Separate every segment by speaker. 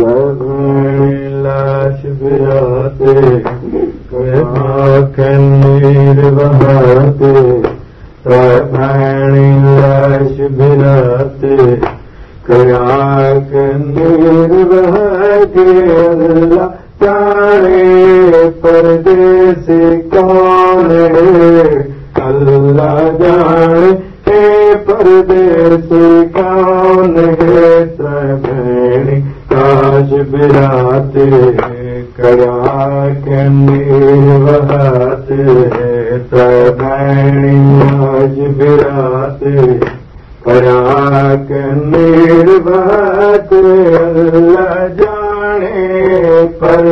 Speaker 1: lush बिर कया कंदी रश बिरत कया कंदी परदेस कान हला जाणे हे परदेस कान हे त भाई आज बिरात कड़ा के निर्वहते तैणी आज बिरात कड़ा के निर्वहत अल्लाह जाने पर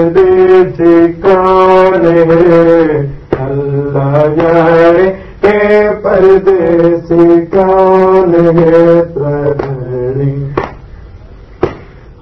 Speaker 1: काने अल्लाह जाने के परदेश है तैणी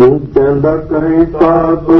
Speaker 1: करे कृपा